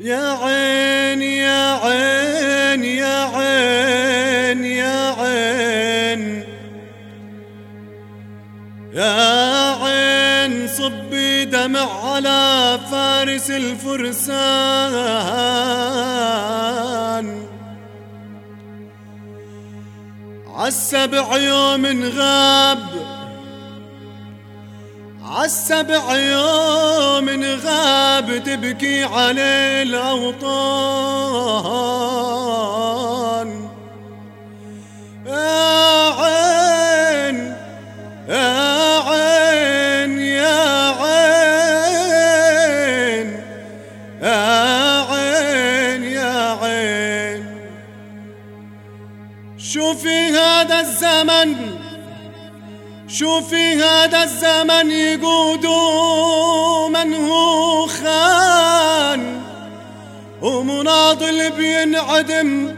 يا عين يا عين يا عين يا عين. يا عين صبي دمع على فارس الفرسان. عالسبع يوم غاب عالسبع يوم غاب تبكي عليه الأوطان. يا عين يا عين يا عين يا عين يا عين. شوفي هذا الزمن شوفي هذا الزمن يقود من هو خان. ومناضل بينعدم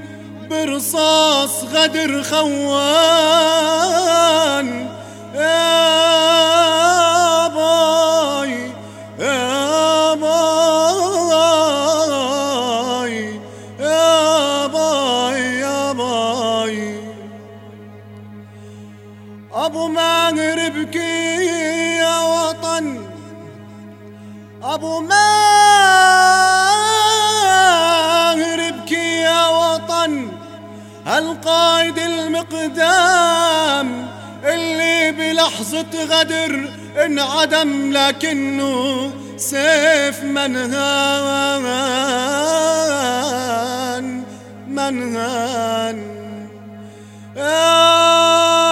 برصاص غدر خوان. ابو ماهر يا وطن. أبو ماهر بكي يا وطن. القائد المقدام اللي بلحظة غدر انعدم لكنه سيف منهان منهان. يا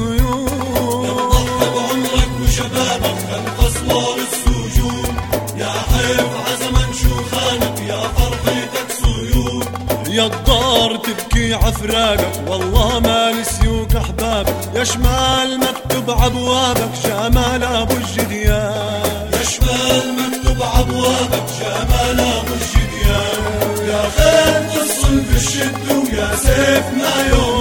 يا شمال مكتوب عبوابك شمال أبو الجديان. يا شمال مكتوب عبوابك جمال أبو الشديان يا خيل تصل بالشد ويا سيف ما يوم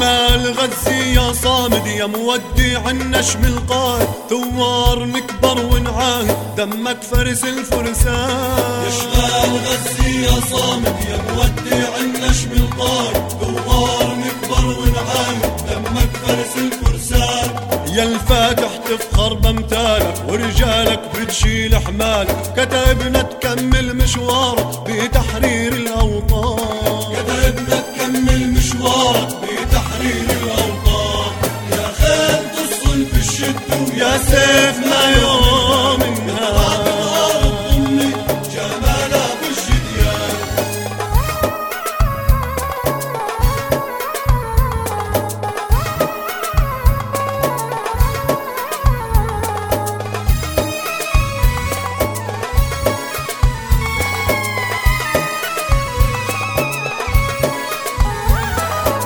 يا شمال غزي يا صامد يا مودع النشم القائد ثوار نكبر ونعاهد دمك فرس الفرسان يا شمال غزي يا صامد يا مودع النشم القائد دوار نكبر ونعاند دمك فرس الفرسان يا الفاتح تفخر بامثالك ورجالك بتشيل حمالك كتبنا تكمل مشوارك بتحرير الأوطان. يا سيف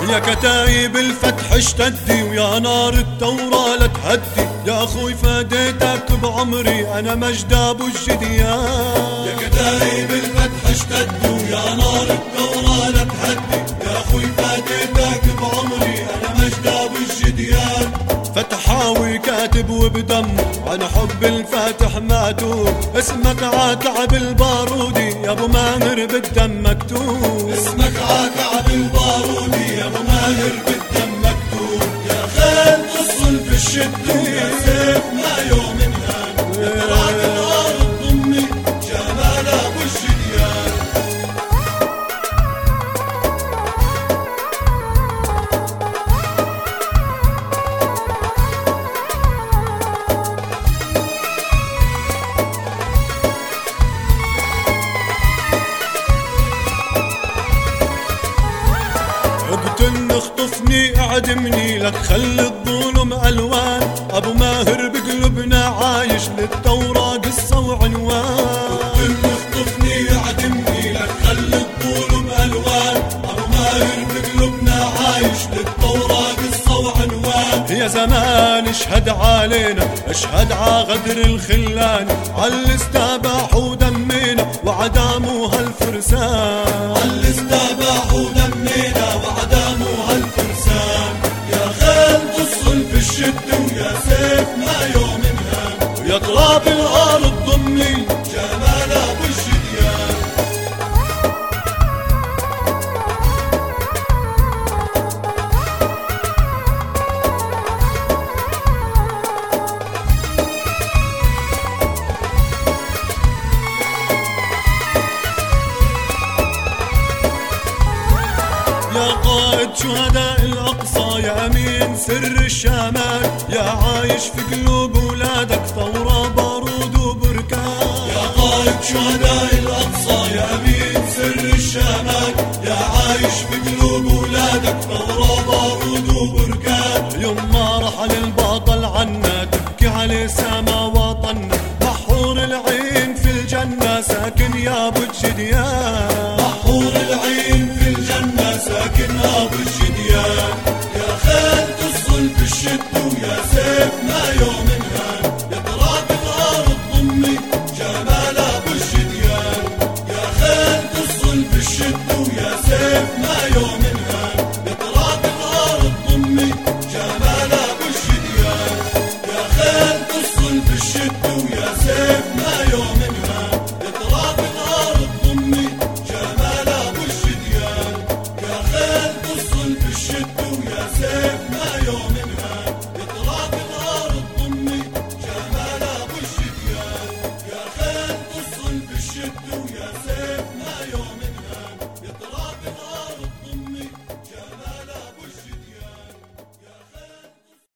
يا كتايب الفتح اشتدي ويا نار الثورة لا تهدي. يا أخوي فديتك بعمري أنا مجد أبو الجديان يا كتايب الفتح اشتدوا يا نار الثورة لا تهدي. يا أخوي فديتك بعمري أنا مجد أبو الجديان فتحاوي كاتب وبدم عن حب الفتح ماتوب اسمك عاكعب البارودي. يا أبو ماهر بالدم مكتوب. اسمك عاكعب البارودي. يا أبو ماهر بالدم مكتوب. يا خيل تصل في الشدة. يا سيف ما يوم اعدمني لك خلي الظلم ألوان. أبو ماهر بقلبنا عايش للثورة قصة وعنوان. خلي الظلم ألوان. أبو ماهر بقلبنا عايش للثورة قصة وعنوان. يا زمان اشهد علينا اشهد ع غدر الخلان. على استباح ودمينا وعداموا هالفرسان ويا تراب الأرض ضمي شهداء الأقصى يا أمين سر الشمال. يا عايش في قلوب ولادك ثورة بارود وبركان. يا قائد شهداء الأقصى يا أمين سر الشمال. يا عايش في قلوب ولادك ثورة بارود وبركان. يوم ما رحل البطل عنا تبكي عليه سما وطن محور العين في الجنة ساكن يا أبو الجديان.